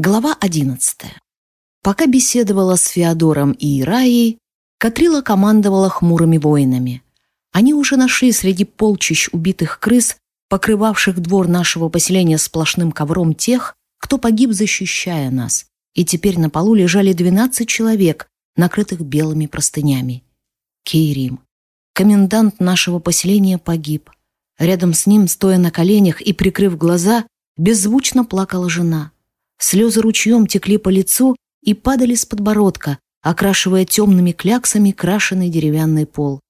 Глава одиннадцатая. Пока беседовала с Феодором и Ираей, Катрила командовала хмурыми воинами. Они уже нашли среди полчищ убитых крыс, покрывавших двор нашего поселения сплошным ковром тех, кто погиб, защищая нас. И теперь на полу лежали двенадцать человек, накрытых белыми простынями. Кейрим. Комендант нашего поселения погиб. Рядом с ним, стоя на коленях и прикрыв глаза, беззвучно плакала жена. Слезы ручьем текли по лицу и падали с подбородка, окрашивая темными кляксами крашеный деревянный пол.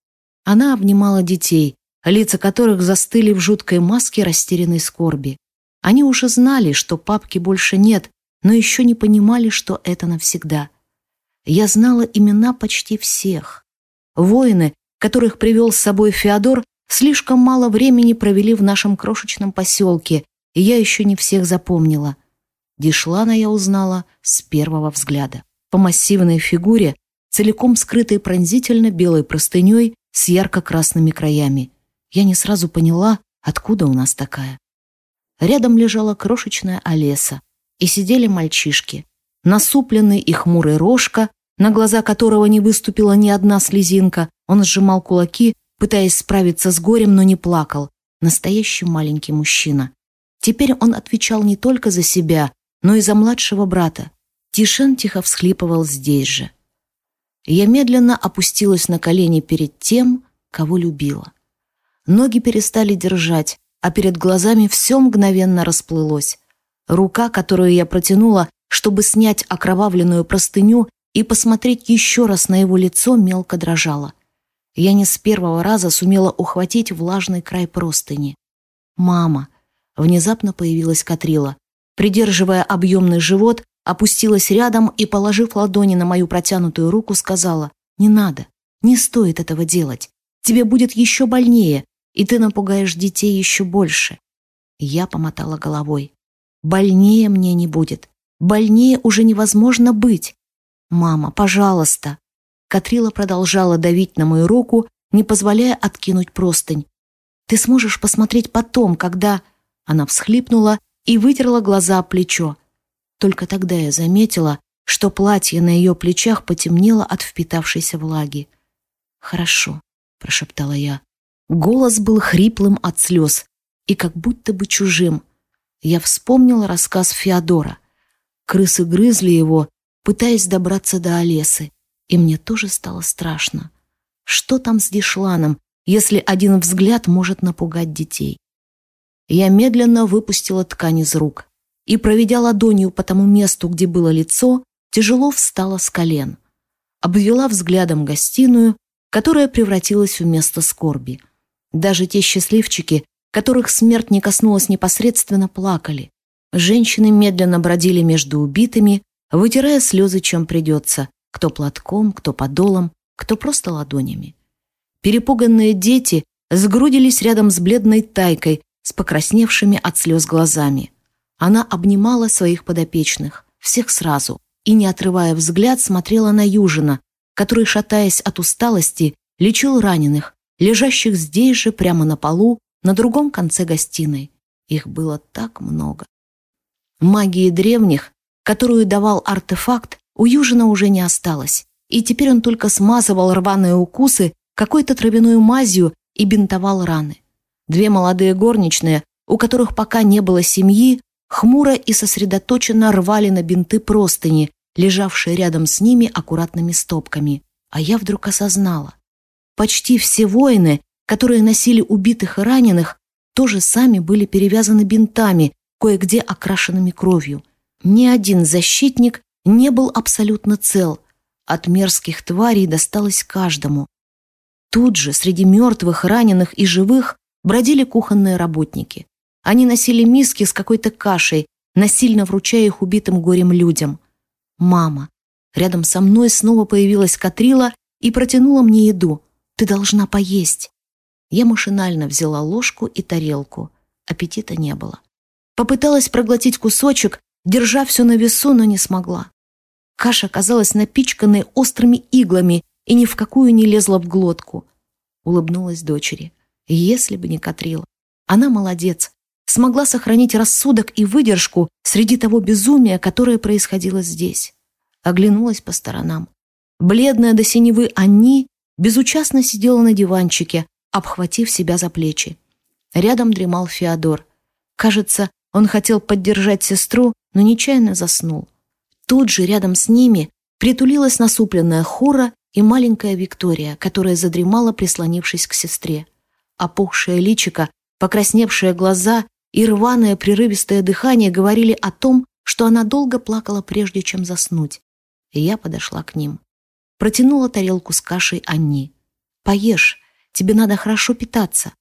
Она обнимала детей, лица которых застыли в жуткой маске растерянной скорби. Они уже знали, что папки больше нет, но еще не понимали, что это навсегда. Я знала имена почти всех. Воины, которых привел с собой Феодор, слишком мало времени провели в нашем крошечном поселке, и я еще не всех запомнила — Дишлана я узнала с первого взгляда. По массивной фигуре, целиком скрытой пронзительно белой простыней с ярко-красными краями. Я не сразу поняла, откуда у нас такая. Рядом лежала крошечная Олеса, и сидели мальчишки. Насупленный и хмурый рожка, на глаза которого не выступила ни одна слезинка, он сжимал кулаки, пытаясь справиться с горем, но не плакал. Настоящий маленький мужчина. Теперь он отвечал не только за себя, но и за младшего брата. Тишен тихо всхлипывал здесь же. Я медленно опустилась на колени перед тем, кого любила. Ноги перестали держать, а перед глазами все мгновенно расплылось. Рука, которую я протянула, чтобы снять окровавленную простыню и посмотреть еще раз на его лицо, мелко дрожала. Я не с первого раза сумела ухватить влажный край простыни. «Мама!» Внезапно появилась Катрила придерживая объемный живот, опустилась рядом и, положив ладони на мою протянутую руку, сказала, «Не надо, не стоит этого делать. Тебе будет еще больнее, и ты напугаешь детей еще больше». Я помотала головой. «Больнее мне не будет. Больнее уже невозможно быть. Мама, пожалуйста». Катрила продолжала давить на мою руку, не позволяя откинуть простынь. «Ты сможешь посмотреть потом, когда...» Она всхлипнула и вытерла глаза о плечо. Только тогда я заметила, что платье на ее плечах потемнело от впитавшейся влаги. «Хорошо», — прошептала я. Голос был хриплым от слез и как будто бы чужим. Я вспомнила рассказ Феодора. Крысы грызли его, пытаясь добраться до Олесы, и мне тоже стало страшно. Что там с Дишланом, если один взгляд может напугать детей? Я медленно выпустила ткань из рук и, проведя ладонью по тому месту, где было лицо, тяжело встала с колен. Обвела взглядом гостиную, которая превратилась в место скорби. Даже те счастливчики, которых смерть не коснулась непосредственно, плакали. Женщины медленно бродили между убитыми, вытирая слезы, чем придется, кто платком, кто подолом, кто просто ладонями. Перепуганные дети сгрудились рядом с бледной тайкой, с покрасневшими от слез глазами. Она обнимала своих подопечных, всех сразу, и, не отрывая взгляд, смотрела на Южина, который, шатаясь от усталости, лечил раненых, лежащих здесь же, прямо на полу, на другом конце гостиной. Их было так много. Магии древних, которую давал артефакт, у Южина уже не осталось, и теперь он только смазывал рваные укусы какой-то травяной мазью и бинтовал раны. Две молодые горничные, у которых пока не было семьи, хмуро и сосредоточенно рвали на бинты простыни, лежавшие рядом с ними аккуратными стопками. А я вдруг осознала. Почти все воины, которые носили убитых и раненых, тоже сами были перевязаны бинтами, кое-где окрашенными кровью. Ни один защитник не был абсолютно цел. От мерзких тварей досталось каждому. Тут же, среди мертвых, раненых и живых, бродили кухонные работники. Они носили миски с какой-то кашей, насильно вручая их убитым горем людям. «Мама!» Рядом со мной снова появилась Катрила и протянула мне еду. «Ты должна поесть!» Я машинально взяла ложку и тарелку. Аппетита не было. Попыталась проглотить кусочек, держа все на весу, но не смогла. Каша казалась напичканной острыми иглами и ни в какую не лезла в глотку. Улыбнулась дочери. Если бы не Катрила. Она молодец. смогла сохранить рассудок и выдержку среди того безумия, которое происходило здесь. Оглянулась по сторонам. Бледная до синевы Анни безучастно сидела на диванчике, обхватив себя за плечи. Рядом дремал Феодор. Кажется, он хотел поддержать сестру, но нечаянно заснул. Тут же рядом с ними притулилась насупленная Хура и маленькая Виктория, которая задремала, прислонившись к сестре. Опухшее личико, покрасневшие глаза и рваное прерывистое дыхание говорили о том, что она долго плакала, прежде чем заснуть. И я подошла к ним. Протянула тарелку с кашей Анни. «Поешь, тебе надо хорошо питаться».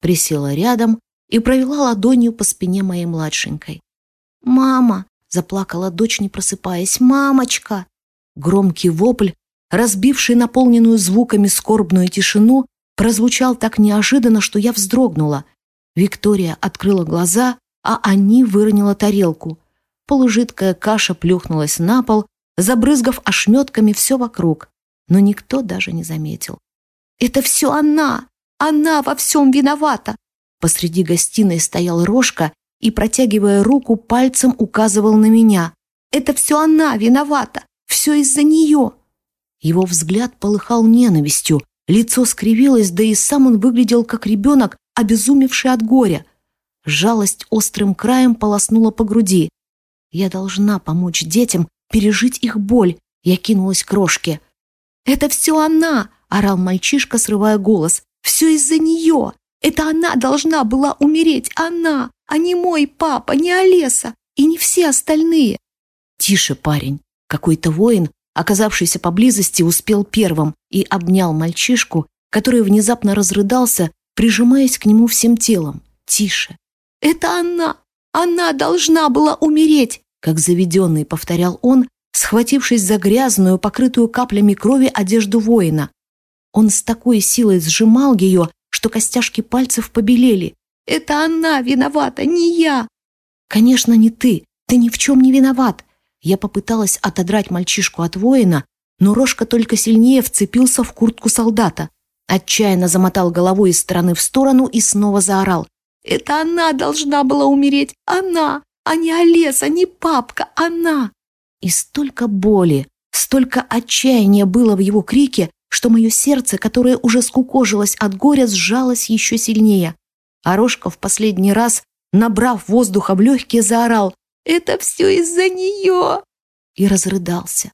Присела рядом и провела ладонью по спине моей младшенькой. «Мама!» — заплакала дочь, не просыпаясь. «Мамочка!» Громкий вопль, разбивший наполненную звуками скорбную тишину, прозвучал так неожиданно, что я вздрогнула. Виктория открыла глаза, а Анни выронила тарелку. Полужидкая каша плюхнулась на пол, забрызгав ошметками все вокруг, но никто даже не заметил. «Это все она! Она во всем виновата!» Посреди гостиной стоял Рожка и, протягивая руку, пальцем указывал на меня. «Это все она виновата! Все из-за нее!» Его взгляд полыхал ненавистью, лицо скривилось, да и сам он выглядел как ребенок, обезумевший от горя. Жалость острым краем полоснула по груди. Я должна помочь детям пережить их боль. Я кинулась к крошке. «Это все она!» — орал мальчишка, срывая голос. «Все из-за нее! Это она должна была умереть! Она! А не мой папа, не Олеса и не все остальные!» «Тише, парень!» Какой-то воин, оказавшийся поблизости, успел первым и обнял мальчишку, который внезапно разрыдался, прижимаясь к нему всем телом. «Тише!» «Это она! Она должна была умереть!» Как заведенный, повторял он, схватившись за грязную, покрытую каплями крови одежду воина. Он с такой силой сжимал ее, что костяшки пальцев побелели. «Это она виновата, не я!» «Конечно, не ты. Ты ни в чем не виноват!» Я попыталась отодрать мальчишку от воина, но Рожка только сильнее вцепился в куртку солдата. Отчаянно замотал головой из стороны в сторону и снова заорал. «Это она должна была умереть! Она! а не Олеса, не папка, она. И столько боли, столько отчаяния было в его крике, что мое сердце, которое уже скукожилось от горя, сжалось еще сильнее. А Рожка в последний раз, набрав воздуха в легкие, заорал «Это все из-за нее!» и разрыдался.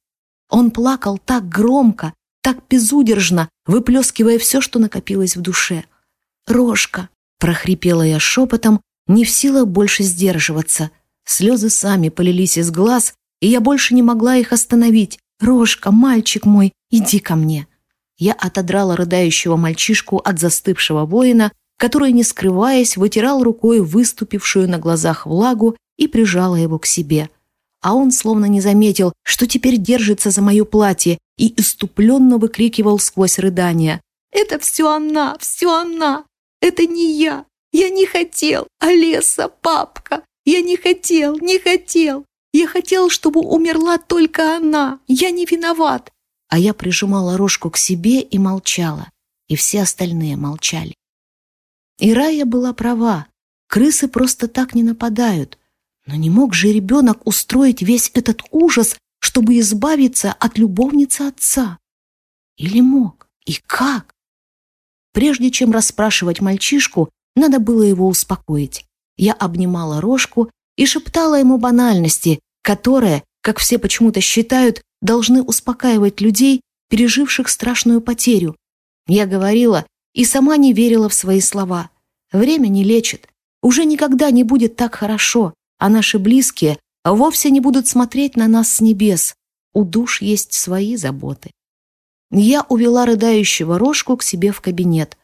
Он плакал так громко, так безудержно, выплескивая все, что накопилось в душе. «Рожка!» — прохрипела я шепотом, не в силах больше сдерживаться. Слезы сами полились из глаз, и я больше не могла их остановить. «Рожка, мальчик мой, иди ко мне!» Я отодрала рыдающего мальчишку от застывшего воина, который, не скрываясь, вытирал рукой выступившую на глазах влагу и прижала его к себе. А он словно не заметил, что теперь держится за мое платье и иступленно выкрикивал сквозь рыдания. «Это все она, все она! Это не я! Я не хотел! Олеса, папка! Я не хотел, не хотел. Я хотел, чтобы умерла только она. Я не виноват. А я прижимала рожку к себе и молчала. И все остальные молчали. И Рая была права. Крысы просто так не нападают. Но не мог же ребенок устроить весь этот ужас, чтобы избавиться от любовницы отца? Или мог? И как? Прежде чем расспрашивать мальчишку, надо было его успокоить я обнимала рожку и шептала ему банальности, которые, как все почему-то считают, должны успокаивать людей, переживших страшную потерю. Я говорила и сама не верила в свои слова. Время не лечит. Уже никогда не будет так хорошо, а наши близкие вовсе не будут смотреть на нас с небес. У душ есть свои заботы. Я увела рыдающего рожку к себе в кабинет.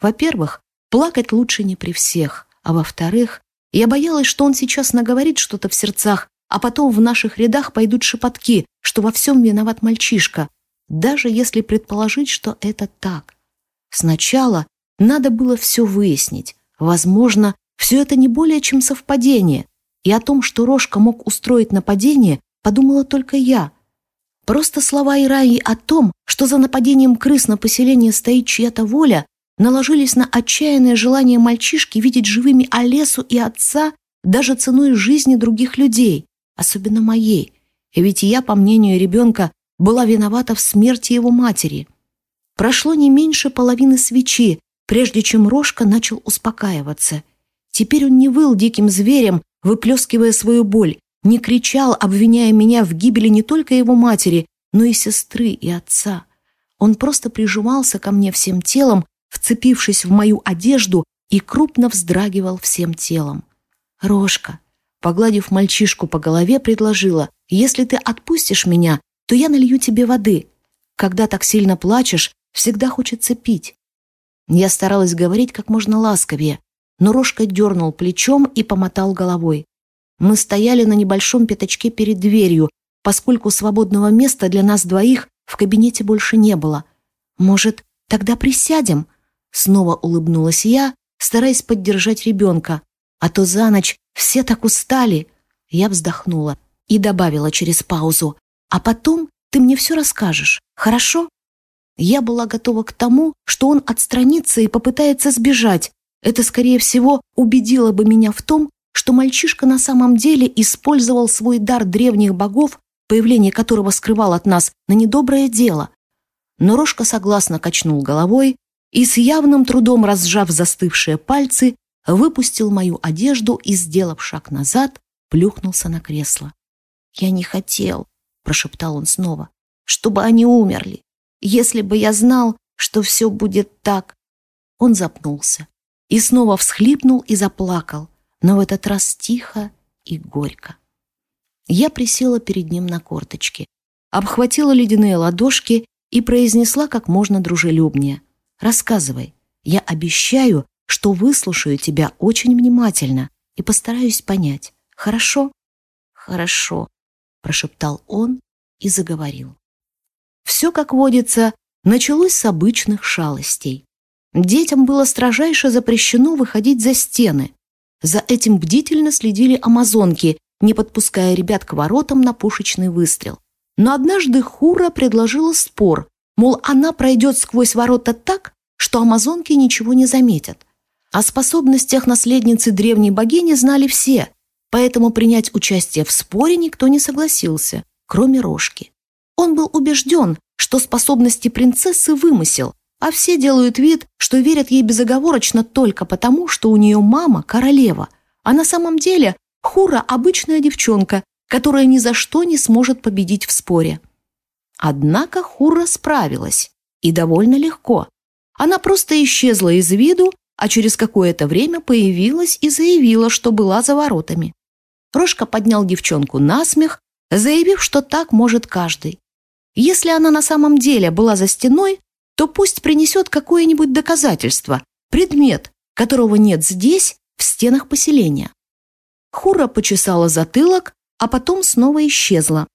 Во-первых, плакать лучше не при всех, а во-вторых, я боялась, что он сейчас наговорит что-то в сердцах, а потом в наших рядах пойдут шепотки, что во всем виноват мальчишка, даже если предположить, что это так. Сначала надо было все выяснить. Возможно, все это не более чем совпадение. И о том, что Рожка мог устроить нападение, подумала только я. Просто слова Ираи о том, что за нападением крыс на поселение стоит чья-то воля, наложились на отчаянное желание мальчишки видеть живыми Олесу и отца даже ценой жизни других людей, особенно моей. Ведь я, по мнению ребенка, была виновата в смерти его матери. Прошло не меньше половины свечи, прежде чем Рожка начал успокаиваться. Теперь он не выл диким зверем, выплескивая свою боль, не кричал, обвиняя меня в гибели не только его матери, но и сестры и отца. Он просто прижимался ко мне всем телом, вцепившись в мою одежду и крупно вздрагивал всем телом. «Рожка», погладив мальчишку по голове, предложила, «Если ты отпустишь меня, то я налью тебе воды. Когда так сильно плачешь, всегда хочется пить». Я старалась говорить как можно ласковее, но Рожка дернул плечом и помотал головой. Мы стояли на небольшом пятачке перед дверью, поскольку свободного места для нас двоих в кабинете больше не было. «Может, тогда присядем?» Снова улыбнулась я, стараясь поддержать ребенка. «А то за ночь все так устали!» Я вздохнула и добавила через паузу. «А потом ты мне все расскажешь, хорошо?» Я была готова к тому, что он отстранится и попытается сбежать. Это, скорее всего, убедило бы меня в том, что мальчишка на самом деле использовал свой дар древних богов, появление которого скрывал от нас, на недоброе дело. Но Рожка согласно качнул головой и с явным трудом разжав застывшие пальцы, выпустил мою одежду и, сделав шаг назад, плюхнулся на кресло. «Я не хотел», — прошептал он снова, — «чтобы они умерли. Если бы я знал, что все будет так...» Он запнулся и снова всхлипнул и заплакал, но в этот раз тихо и горько. Я присела перед ним на корточки, обхватила ледяные ладошки и произнесла как можно дружелюбнее. «Рассказывай. Я обещаю, что выслушаю тебя очень внимательно и постараюсь понять. Хорошо?» «Хорошо», — прошептал он и заговорил. Все, как водится, началось с обычных шалостей. Детям было строжайше запрещено выходить за стены. За этим бдительно следили амазонки, не подпуская ребят к воротам на пушечный выстрел. Но однажды Хура предложила спор, мол, она пройдет сквозь ворота так, что амазонки ничего не заметят. О способностях наследницы древней богини знали все, поэтому принять участие в споре никто не согласился, кроме Рожки. Он был убежден, что способности принцессы вымысел, а все делают вид, что верят ей безоговорочно только потому, что у нее мама королева, а на самом деле Хура – обычная девчонка, которая ни за что не сможет победить в споре. Однако Хура справилась, и довольно легко. Она просто исчезла из виду, а через какое-то время появилась и заявила, что была за воротами. Рожка поднял девчонку на смех, заявив, что так может каждый. Если она на самом деле была за стеной, то пусть принесет какое-нибудь доказательство, предмет, которого нет здесь, в стенах поселения. Хура почесала затылок, а потом снова исчезла.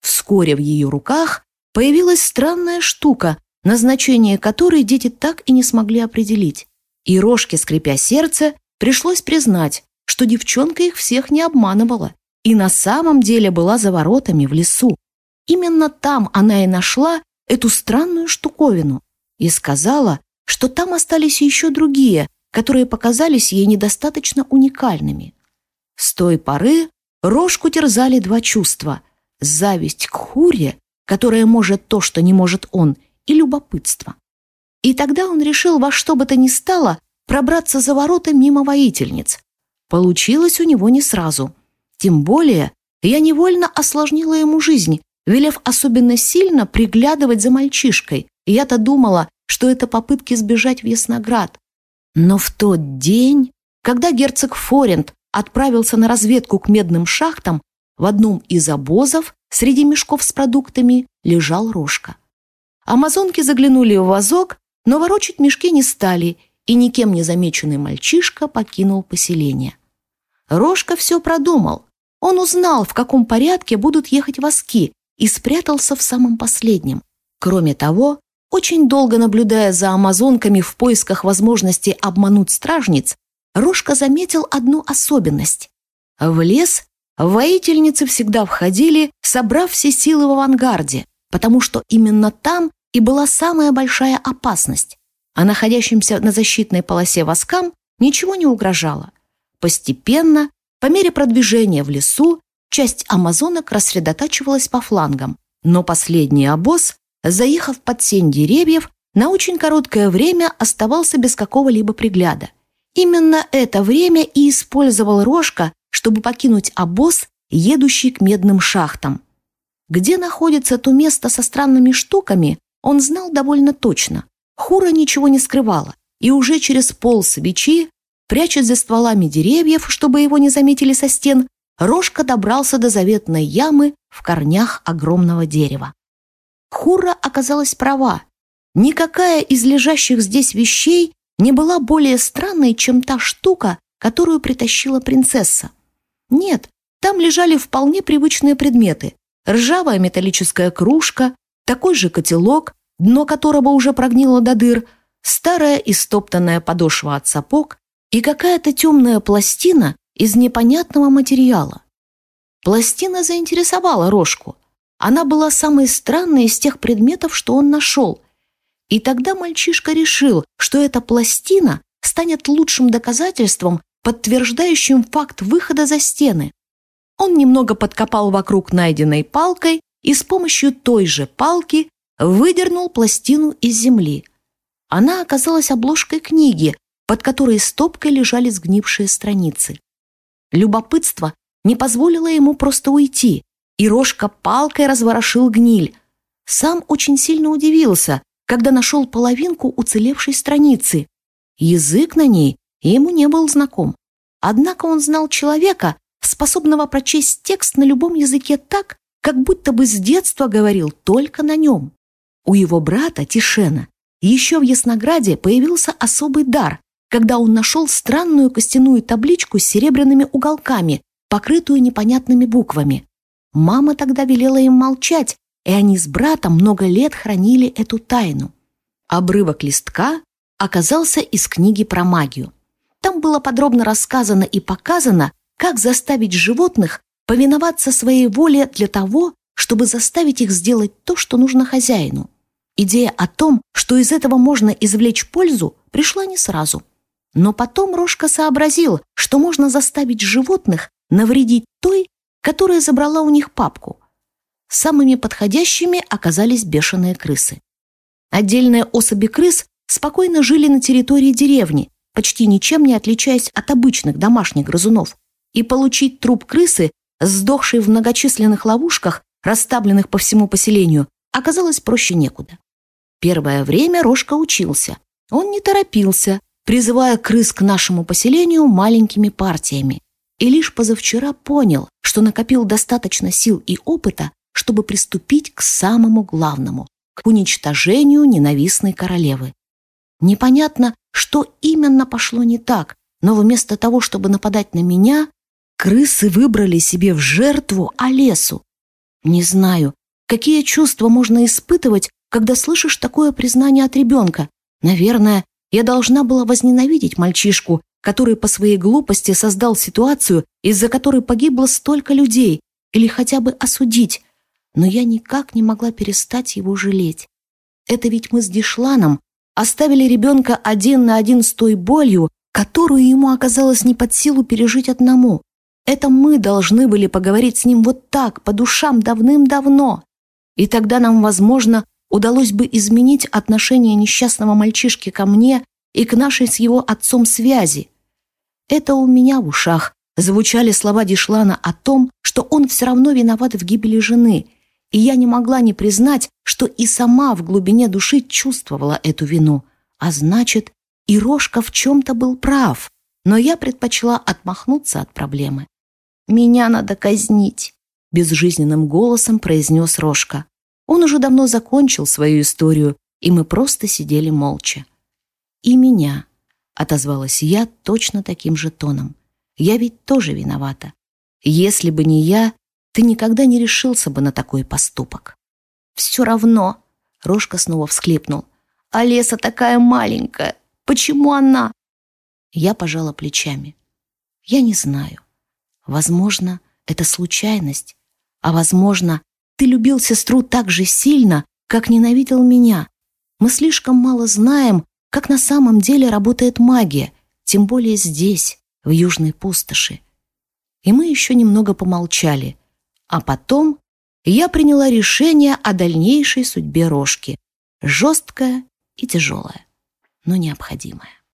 Вскоре в ее руках появилась странная штука, назначение которой дети так и не смогли определить. И рожке, скрипя сердце, пришлось признать, что девчонка их всех не обманывала и на самом деле была за воротами в лесу. Именно там она и нашла эту странную штуковину и сказала, что там остались еще другие, которые показались ей недостаточно уникальными. С той поры Рожку терзали два чувства – зависть к Хуре, которая может то, что не может он, и любопытство. И тогда он решил во что бы то ни стало пробраться за ворота мимо воительниц. Получилось у него не сразу. Тем более я невольно осложнила ему жизнь, велев особенно сильно приглядывать за мальчишкой. Я-то думала, что это попытки сбежать в Ясноград. Но в тот день, когда герцог Форент отправился на разведку к медным шахтам, в одном из обозов среди мешков с продуктами лежал рожка. Амазонки заглянули в вазок, но ворочать мешки не стали, и никем не замеченный мальчишка покинул поселение. Рожка все продумал. Он узнал, в каком порядке будут ехать воски, и спрятался в самом последнем. Кроме того, очень долго наблюдая за амазонками в поисках возможности обмануть стражниц, Рожка заметил одну особенность. В лес воительницы всегда входили, собрав все силы в авангарде, потому что именно там и была самая большая опасность. а находящимся на защитной полосе воскам ничего не угрожало. Постепенно, по мере продвижения в лесу, часть амазонок рассредотачивалась по флангам, но последний обоз, заехав под сень деревьев, на очень короткое время оставался без какого-либо пригляда. Именно это время и использовал Рожка, чтобы покинуть обоз, едущий к медным шахтам. Где находится то место со странными штуками, он знал довольно точно. Хура ничего не скрывала, и уже через пол свечи, прячась за стволами деревьев, чтобы его не заметили со стен, Рожка добрался до заветной ямы в корнях огромного дерева. Хура оказалась права. Никакая из лежащих здесь вещей не была более странной, чем та штука, которую притащила принцесса. Нет, там лежали вполне привычные предметы. Ржавая металлическая кружка, такой же котелок, дно которого уже прогнило до дыр, старая истоптанная подошва от сапог и какая-то темная пластина из непонятного материала. Пластина заинтересовала Рожку. Она была самой странной из тех предметов, что он нашел. И тогда мальчишка решил, что эта пластина станет лучшим доказательством, подтверждающим факт выхода за стены. Он немного подкопал вокруг найденной палкой и с помощью той же палки выдернул пластину из земли. Она оказалась обложкой книги, под которой стопкой лежали сгнившие страницы. Любопытство не позволило ему просто уйти, и Рожка палкой разворошил гниль. Сам очень сильно удивился, когда нашел половинку уцелевшей страницы. Язык на ней ему не был знаком. Однако он знал человека, способного прочесть текст на любом языке так, как будто бы с детства говорил только на нем. У его брата Тишена еще в Яснограде появился особый дар, когда он нашел странную костяную табличку с серебряными уголками, покрытую непонятными буквами. Мама тогда велела им молчать, и они с братом много лет хранили эту тайну. Обрывок листка оказался из книги про магию. Там было подробно рассказано и показано, как заставить животных повиноваться своей воле для того, чтобы заставить их сделать то, что нужно хозяину. Идея о том, что из этого можно извлечь пользу, пришла не сразу. Но потом Рожка сообразил, что можно заставить животных навредить той, которая забрала у них папку. Самыми подходящими оказались бешеные крысы. Отдельные особи крыс спокойно жили на территории деревни, почти ничем не отличаясь от обычных домашних грызунов. И получить труп крысы, сдохшей в многочисленных ловушках, расставленных по всему поселению, оказалось проще некуда. Первое время Рожка учился. Он не торопился, призывая крыс к нашему поселению маленькими партиями. И лишь позавчера понял, что накопил достаточно сил и опыта, чтобы приступить к самому главному – к уничтожению ненавистной королевы. Непонятно, что именно пошло не так, но вместо того, чтобы нападать на меня, крысы выбрали себе в жертву Олесу. Не знаю, какие чувства можно испытывать, когда слышишь такое признание от ребенка. Наверное, я должна была возненавидеть мальчишку, который по своей глупости создал ситуацию, из-за которой погибло столько людей, или хотя бы осудить. Но я никак не могла перестать его жалеть. Это ведь мы с Дишланом оставили ребенка один на один с той болью, которую ему оказалось не под силу пережить одному. Это мы должны были поговорить с ним вот так, по душам давным-давно. И тогда нам, возможно, удалось бы изменить отношение несчастного мальчишки ко мне и к нашей с его отцом связи. Это у меня в ушах звучали слова Дишлана о том, что он все равно виноват в гибели жены, и я не могла не признать, что и сама в глубине души чувствовала эту вину, а значит, и Рожка в чем-то был прав, но я предпочла отмахнуться от проблемы. «Меня надо казнить», — безжизненным голосом произнес Рожка. Он уже давно закончил свою историю, и мы просто сидели молча. «И меня», — отозвалась я точно таким же тоном. «Я ведь тоже виновата. Если бы не я, ты никогда не решился бы на такой поступок». «Все равно», — Рожка снова всклипнул. «А леса такая маленькая. Почему она?» Я пожала плечами. «Я не знаю. Возможно, это случайность, а возможно, ты любил сестру так же сильно, как ненавидел меня. Мы слишком мало знаем, как на самом деле работает магия, тем более здесь, в южной пустоши. И мы еще немного помолчали, а потом я приняла решение о дальнейшей судьбе рожки, жесткое и тяжелое, но необходимое.